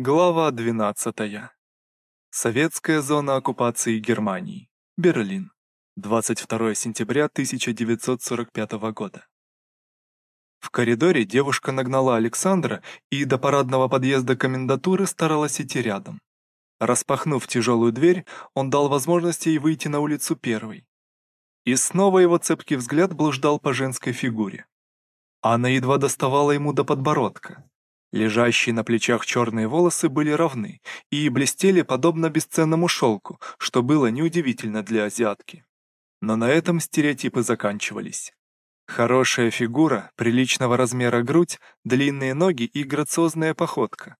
Глава 12. Советская зона оккупации Германии. Берлин. 22 сентября 1945 года. В коридоре девушка нагнала Александра и до парадного подъезда комендатуры старалась идти рядом. Распахнув тяжелую дверь, он дал возможность ей выйти на улицу первой. И снова его цепкий взгляд блуждал по женской фигуре. Она едва доставала ему до подбородка. Лежащие на плечах черные волосы были равны и блестели подобно бесценному шелку, что было неудивительно для азиатки. Но на этом стереотипы заканчивались. Хорошая фигура, приличного размера грудь, длинные ноги и грациозная походка.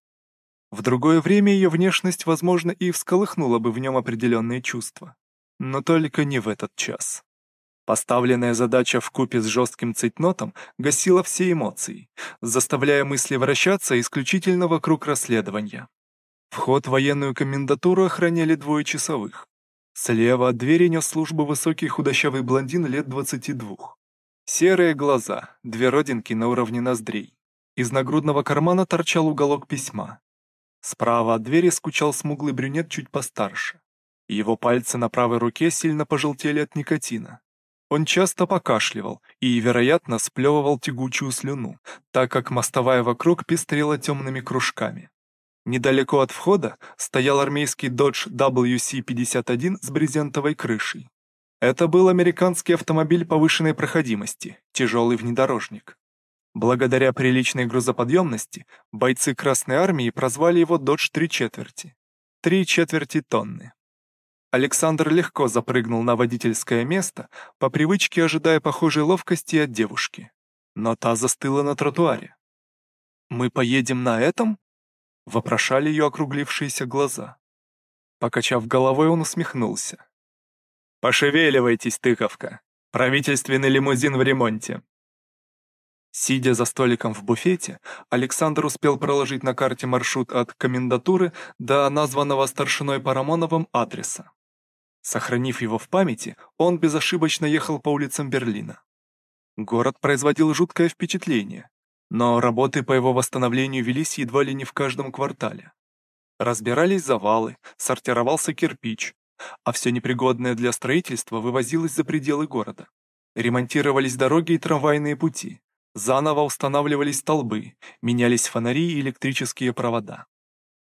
В другое время ее внешность, возможно, и всколыхнула бы в нем определенные чувства. Но только не в этот час. Поставленная задача в купе с жестким цейтнотом гасила все эмоции, заставляя мысли вращаться исключительно вокруг расследования. Вход в военную комендатуру охраняли двое часовых. Слева от двери нес службу высокий худощавый блондин лет 22. Серые глаза, две родинки на уровне ноздрей. Из нагрудного кармана торчал уголок письма. Справа от двери скучал смуглый брюнет чуть постарше. Его пальцы на правой руке сильно пожелтели от никотина. Он часто покашливал и, вероятно, сплевывал тягучую слюну, так как мостовая вокруг пестрела темными кружками. Недалеко от входа стоял армейский Dodge WC-51 с брезентовой крышей. Это был американский автомобиль повышенной проходимости, тяжелый внедорожник. Благодаря приличной грузоподъемности бойцы Красной Армии прозвали его Dodge три четверти. Три четверти тонны. Александр легко запрыгнул на водительское место, по привычке ожидая похожей ловкости от девушки. Но та застыла на тротуаре. «Мы поедем на этом?» — вопрошали ее округлившиеся глаза. Покачав головой, он усмехнулся. «Пошевеливайтесь, тыковка! Правительственный лимузин в ремонте!» Сидя за столиком в буфете, Александр успел проложить на карте маршрут от комендатуры до названного старшиной Парамоновым адреса. Сохранив его в памяти, он безошибочно ехал по улицам Берлина. Город производил жуткое впечатление, но работы по его восстановлению велись едва ли не в каждом квартале. Разбирались завалы, сортировался кирпич, а все непригодное для строительства вывозилось за пределы города. Ремонтировались дороги и трамвайные пути, заново устанавливались столбы, менялись фонари и электрические провода.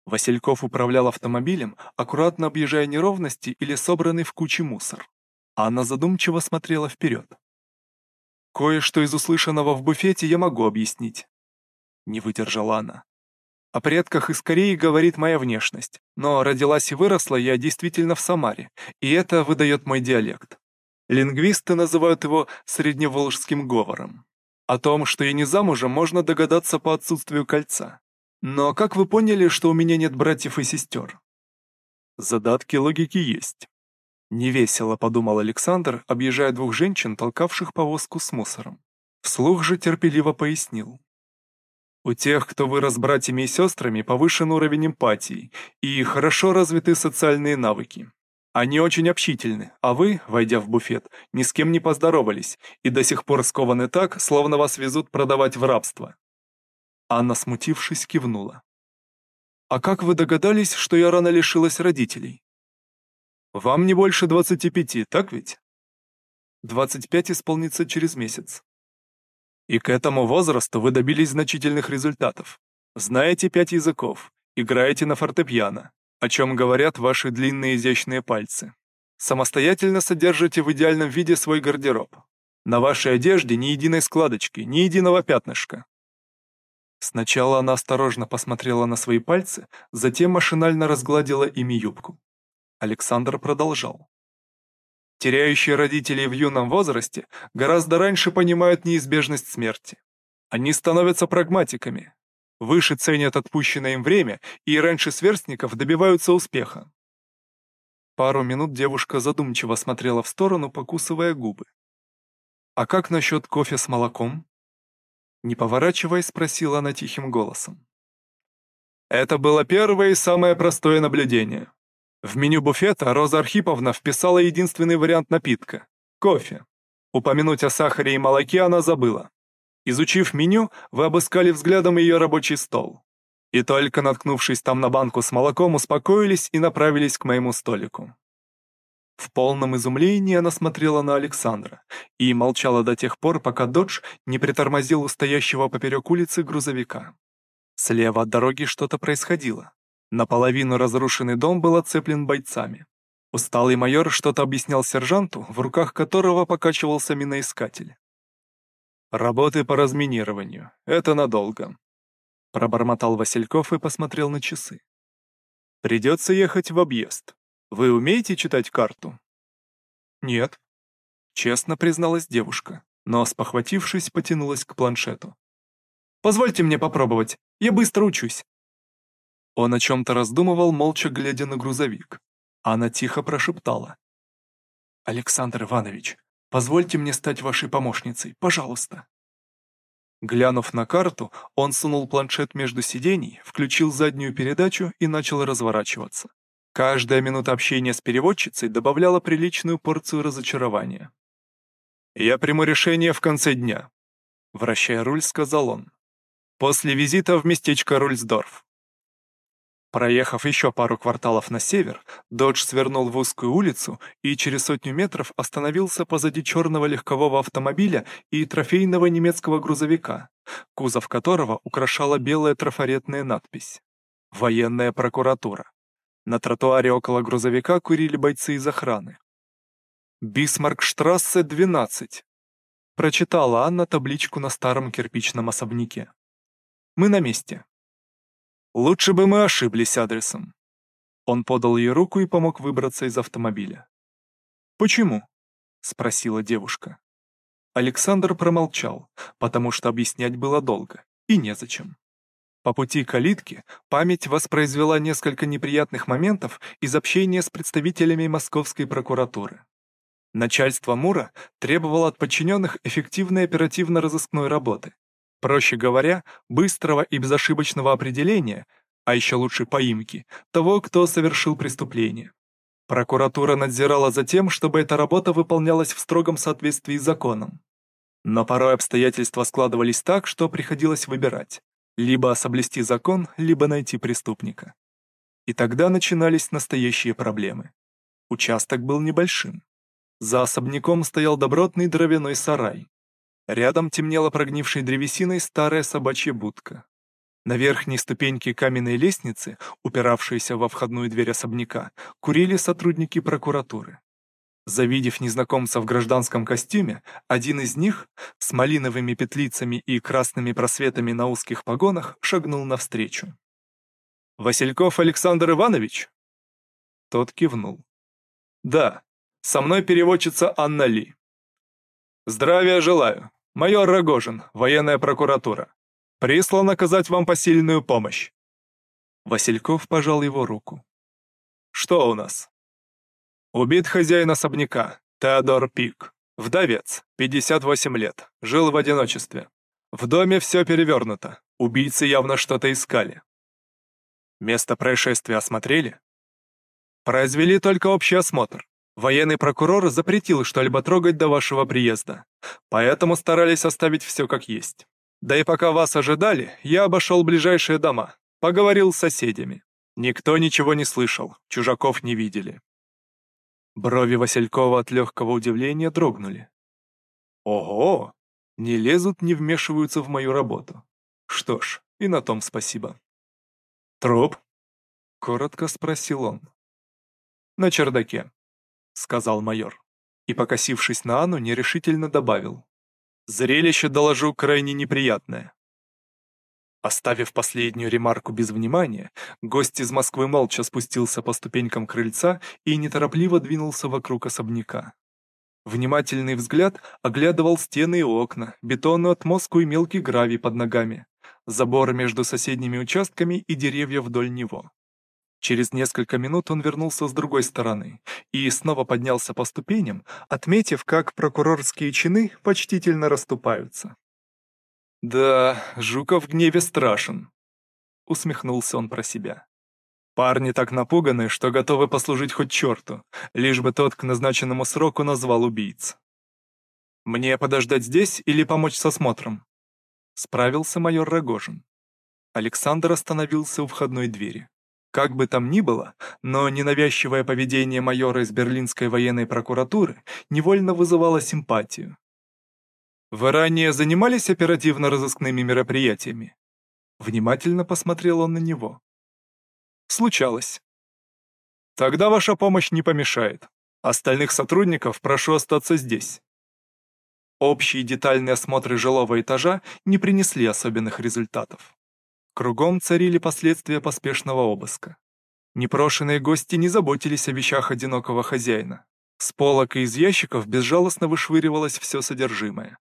Васильков управлял автомобилем, аккуратно объезжая неровности или собранный в куче мусор. Анна задумчиво смотрела вперед. «Кое-что из услышанного в буфете я могу объяснить». Не выдержала она. О предках из Кореи говорит моя внешность, но родилась и выросла я действительно в Самаре, и это выдает мой диалект. Лингвисты называют его средневолжским говором. О том, что я не замужем, можно догадаться по отсутствию кольца. Но как вы поняли, что у меня нет братьев и сестер? Задатки логики есть. Невесело подумал Александр, объезжая двух женщин, толкавших повозку с мусором. Вслух же терпеливо пояснил. У тех, кто вырос братьями и сестрами, повышен уровень эмпатии и хорошо развиты социальные навыки. Они очень общительны, а вы, войдя в буфет, ни с кем не поздоровались и до сих пор скованы так, словно вас везут продавать в рабство. Анна, смутившись, кивнула. «А как вы догадались, что я рано лишилась родителей?» «Вам не больше двадцати пяти, так ведь?» «Двадцать пять исполнится через месяц». «И к этому возрасту вы добились значительных результатов. Знаете пять языков, играете на фортепиано, о чем говорят ваши длинные изящные пальцы. Самостоятельно содержите в идеальном виде свой гардероб. На вашей одежде ни единой складочки, ни единого пятнышка. Сначала она осторожно посмотрела на свои пальцы, затем машинально разгладила ими юбку. Александр продолжал. Теряющие родителей в юном возрасте гораздо раньше понимают неизбежность смерти. Они становятся прагматиками, выше ценят отпущенное им время и раньше сверстников добиваются успеха. Пару минут девушка задумчиво смотрела в сторону, покусывая губы. «А как насчет кофе с молоком?» Не поворачиваясь, спросила она тихим голосом. Это было первое и самое простое наблюдение. В меню буфета Роза Архиповна вписала единственный вариант напитка – кофе. Упомянуть о сахаре и молоке она забыла. Изучив меню, вы обыскали взглядом ее рабочий стол. И только наткнувшись там на банку с молоком, успокоились и направились к моему столику. В полном изумлении она смотрела на Александра и молчала до тех пор, пока Додж не притормозил у стоящего поперек улицы грузовика. Слева от дороги что-то происходило. Наполовину разрушенный дом был оцеплен бойцами. Усталый майор что-то объяснял сержанту, в руках которого покачивался миноискатель. «Работы по разминированию. Это надолго», — пробормотал Васильков и посмотрел на часы. «Придется ехать в объезд. Вы умеете читать карту?» «Нет», — честно призналась девушка, но, спохватившись, потянулась к планшету. «Позвольте мне попробовать, я быстро учусь». Он о чем-то раздумывал, молча глядя на грузовик. Она тихо прошептала. «Александр Иванович, позвольте мне стать вашей помощницей, пожалуйста». Глянув на карту, он сунул планшет между сидений, включил заднюю передачу и начал разворачиваться. Каждая минута общения с переводчицей добавляла приличную порцию разочарования. «Я приму решение в конце дня», — вращая руль, сказал он. «После визита в местечко Рульсдорф». Проехав еще пару кварталов на север, Додж свернул в узкую улицу и через сотню метров остановился позади черного легкового автомобиля и трофейного немецкого грузовика, кузов которого украшала белая трафаретная надпись «Военная прокуратура». На тротуаре около грузовика курили бойцы из охраны. «Бисмаркштрассе, 12», — прочитала Анна табличку на старом кирпичном особняке. «Мы на месте». «Лучше бы мы ошиблись адресом». Он подал ей руку и помог выбраться из автомобиля. «Почему?» — спросила девушка. Александр промолчал, потому что объяснять было долго и незачем. По пути к калитке память воспроизвела несколько неприятных моментов из общения с представителями московской прокуратуры. Начальство Мура требовало от подчиненных эффективной оперативно-розыскной работы. Проще говоря, быстрого и безошибочного определения, а еще лучше поимки, того, кто совершил преступление. Прокуратура надзирала за тем, чтобы эта работа выполнялась в строгом соответствии с законом. Но порой обстоятельства складывались так, что приходилось выбирать. Либо соблюсти закон, либо найти преступника. И тогда начинались настоящие проблемы. Участок был небольшим. За особняком стоял добротный дровяной сарай. Рядом темнела прогнившей древесиной старая собачья будка. На верхней ступеньке каменной лестницы, упиравшейся во входную дверь особняка, курили сотрудники прокуратуры. Завидев незнакомца в гражданском костюме, один из них, с малиновыми петлицами и красными просветами на узких погонах, шагнул навстречу. «Васильков Александр Иванович?» Тот кивнул. «Да, со мной переводчица Анна Ли». «Здравия желаю. Майор Рогожин, военная прокуратура. Прислан оказать вам посильную помощь». Васильков пожал его руку. «Что у нас?» Убит хозяин особняка, Теодор Пик. Вдовец, 58 лет, жил в одиночестве. В доме все перевернуто, убийцы явно что-то искали. Место происшествия осмотрели? Произвели только общий осмотр. Военный прокурор запретил что-либо трогать до вашего приезда, поэтому старались оставить все как есть. Да и пока вас ожидали, я обошел ближайшие дома, поговорил с соседями. Никто ничего не слышал, чужаков не видели. Брови Василькова от легкого удивления дрогнули. «Ого! Не лезут, не вмешиваются в мою работу. Что ж, и на том спасибо». «Труп?» — коротко спросил он. «На чердаке», — сказал майор. И, покосившись на Анну, нерешительно добавил. «Зрелище, доложу, крайне неприятное. Оставив последнюю ремарку без внимания, гость из Москвы молча спустился по ступенькам крыльца и неторопливо двинулся вокруг особняка. Внимательный взгляд оглядывал стены и окна, бетонную отмостку и мелкий гравий под ногами, забор между соседними участками и деревья вдоль него. Через несколько минут он вернулся с другой стороны и снова поднялся по ступеням, отметив, как прокурорские чины почтительно расступаются. «Да, Жуков в гневе страшен», — усмехнулся он про себя. «Парни так напуганы, что готовы послужить хоть черту, лишь бы тот к назначенному сроку назвал убийц». «Мне подождать здесь или помочь с осмотром?» — справился майор Рогожин. Александр остановился у входной двери. Как бы там ни было, но ненавязчивое поведение майора из Берлинской военной прокуратуры невольно вызывало симпатию. «Вы ранее занимались оперативно-розыскными мероприятиями?» Внимательно посмотрел он на него. «Случалось. Тогда ваша помощь не помешает. Остальных сотрудников прошу остаться здесь». Общие детальные осмотры жилого этажа не принесли особенных результатов. Кругом царили последствия поспешного обыска. Непрошенные гости не заботились о вещах одинокого хозяина. С полок и из ящиков безжалостно вышвыривалось все содержимое.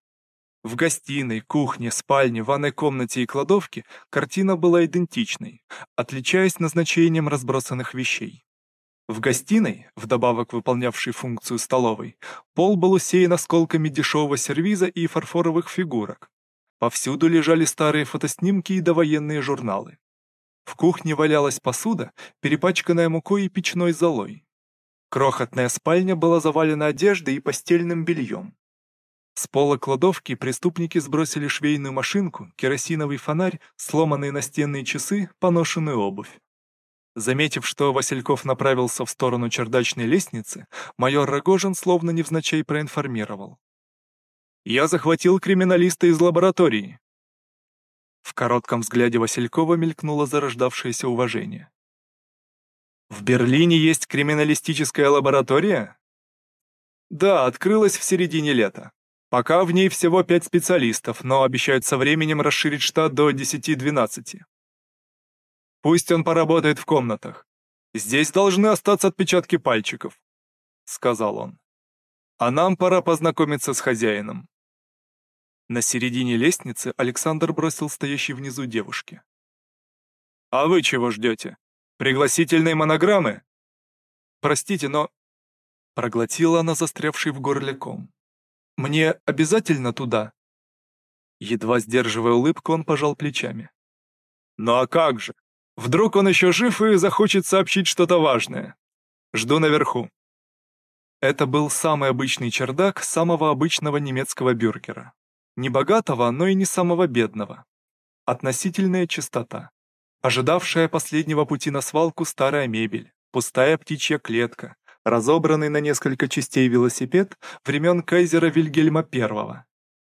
В гостиной, кухне, спальне, ванной комнате и кладовке картина была идентичной, отличаясь назначением разбросанных вещей. В гостиной, вдобавок выполнявшей функцию столовой, пол был усеян осколками дешевого сервиза и фарфоровых фигурок, Повсюду лежали старые фотоснимки и довоенные журналы. В кухне валялась посуда, перепачканная мукой и печной золой. Крохотная спальня была завалена одеждой и постельным бельем. С пола кладовки преступники сбросили швейную машинку, керосиновый фонарь, сломанные настенные часы, поношенную обувь. Заметив, что Васильков направился в сторону чердачной лестницы, майор Рогожин словно невзначай проинформировал. Я захватил криминалиста из лаборатории. В коротком взгляде Василькова мелькнуло зарождавшееся уважение. В Берлине есть криминалистическая лаборатория? Да, открылась в середине лета. Пока в ней всего пять специалистов, но обещают со временем расширить штат до 10-12. Пусть он поработает в комнатах. Здесь должны остаться отпечатки пальчиков, сказал он. А нам пора познакомиться с хозяином. На середине лестницы Александр бросил стоящей внизу девушке. «А вы чего ждете? Пригласительные монограммы?» «Простите, но...» Проглотила она застрявший в горле ком. «Мне обязательно туда?» Едва сдерживая улыбку, он пожал плечами. «Ну а как же? Вдруг он еще жив и захочет сообщить что-то важное? Жду наверху». Это был самый обычный чердак самого обычного немецкого бюргера. Не богатого, но и не самого бедного. Относительная чистота. Ожидавшая последнего пути на свалку старая мебель, пустая птичья клетка, разобранный на несколько частей велосипед времен кайзера Вильгельма I.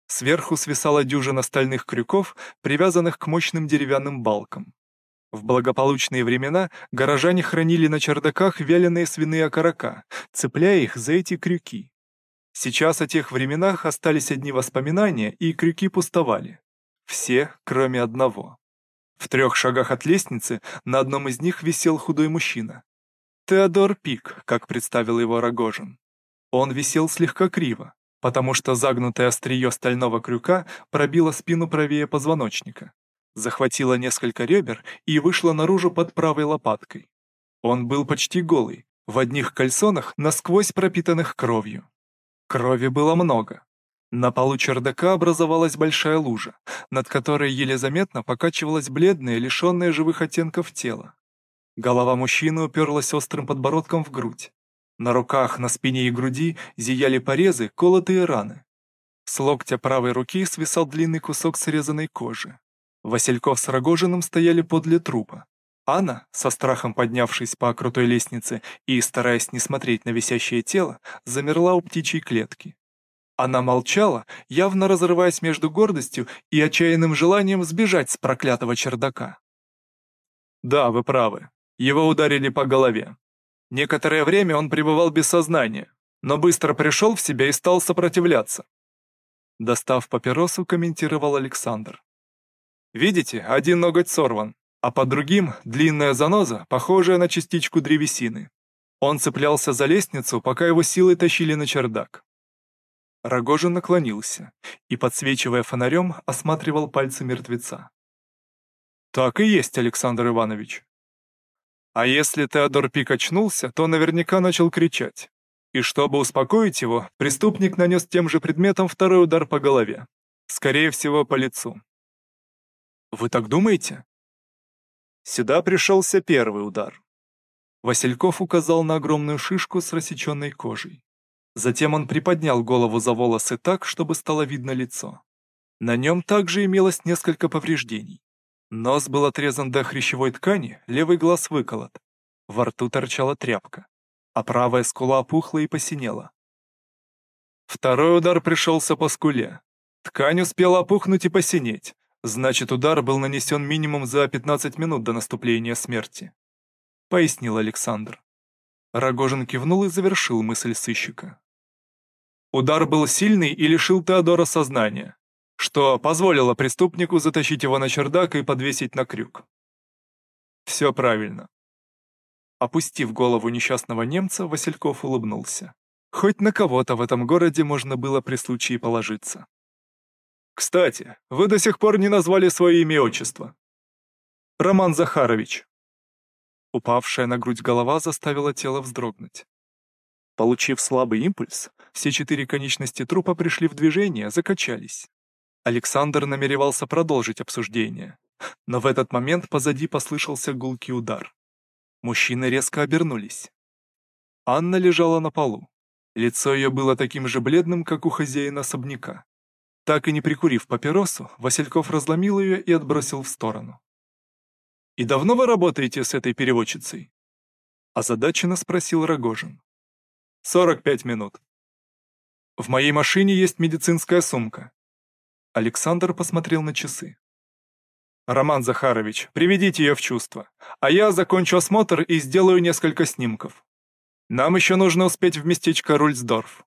Сверху свисала дюжина стальных крюков, привязанных к мощным деревянным балкам. В благополучные времена горожане хранили на чердаках вяленые свиные окорока, цепляя их за эти крюки. Сейчас о тех временах остались одни воспоминания, и крюки пустовали. Все, кроме одного. В трех шагах от лестницы на одном из них висел худой мужчина. Теодор Пик, как представил его Рогожин. Он висел слегка криво, потому что загнутое острие стального крюка пробило спину правее позвоночника, захватило несколько ребер и вышло наружу под правой лопаткой. Он был почти голый, в одних кальсонах, насквозь пропитанных кровью. Крови было много. На полу чердака образовалась большая лужа, над которой еле заметно покачивалось бледное, лишенное живых оттенков тело. Голова мужчины уперлась острым подбородком в грудь. На руках, на спине и груди зияли порезы, колотые раны. С локтя правой руки свисал длинный кусок срезанной кожи. Васильков с Рогожиным стояли подле трупа. Анна, со страхом поднявшись по крутой лестнице и стараясь не смотреть на висящее тело, замерла у птичьей клетки. Она молчала, явно разрываясь между гордостью и отчаянным желанием сбежать с проклятого чердака. «Да, вы правы. Его ударили по голове. Некоторое время он пребывал без сознания, но быстро пришел в себя и стал сопротивляться». Достав папиросу, комментировал Александр. «Видите, один ноготь сорван, а под другим — длинная заноза, похожая на частичку древесины. Он цеплялся за лестницу, пока его силой тащили на чердак. Рогожин наклонился и, подсвечивая фонарем, осматривал пальцы мертвеца. «Так и есть, Александр Иванович. А если Теодор Пик очнулся, то наверняка начал кричать. И чтобы успокоить его, преступник нанес тем же предметом второй удар по голове. Скорее всего, по лицу. «Вы так думаете?» Сюда пришелся первый удар. Васильков указал на огромную шишку с рассеченной кожей. Затем он приподнял голову за волосы так, чтобы стало видно лицо. На нем также имелось несколько повреждений. Нос был отрезан до хрящевой ткани, левый глаз выколот. Во рту торчала тряпка, а правая скула опухла и посинела. Второй удар пришелся по скуле. Ткань успела опухнуть и посинеть, значит удар был нанесен минимум за 15 минут до наступления смерти. Пояснил Александр. Рогожин кивнул и завершил мысль сыщика. Удар был сильный и лишил Теодора сознания, что позволило преступнику затащить его на чердак и подвесить на крюк. Все правильно. Опустив голову несчастного немца, Васильков улыбнулся. Хоть на кого-то в этом городе можно было при случае положиться. «Кстати, вы до сих пор не назвали свое имя и отчество». «Роман Захарович». Упавшая на грудь голова заставила тело вздрогнуть. Получив слабый импульс, все четыре конечности трупа пришли в движение, закачались. Александр намеревался продолжить обсуждение, но в этот момент позади послышался гулкий удар. Мужчины резко обернулись. Анна лежала на полу. Лицо ее было таким же бледным, как у хозяина особняка. Так и не прикурив папиросу, Васильков разломил ее и отбросил в сторону. «И давно вы работаете с этой переводчицей?» Озадаченно спросил Рогожин. «Сорок пять минут». «В моей машине есть медицинская сумка». Александр посмотрел на часы. «Роман Захарович, приведите ее в чувство, а я закончу осмотр и сделаю несколько снимков. Нам еще нужно успеть в местечко Рульсдорф.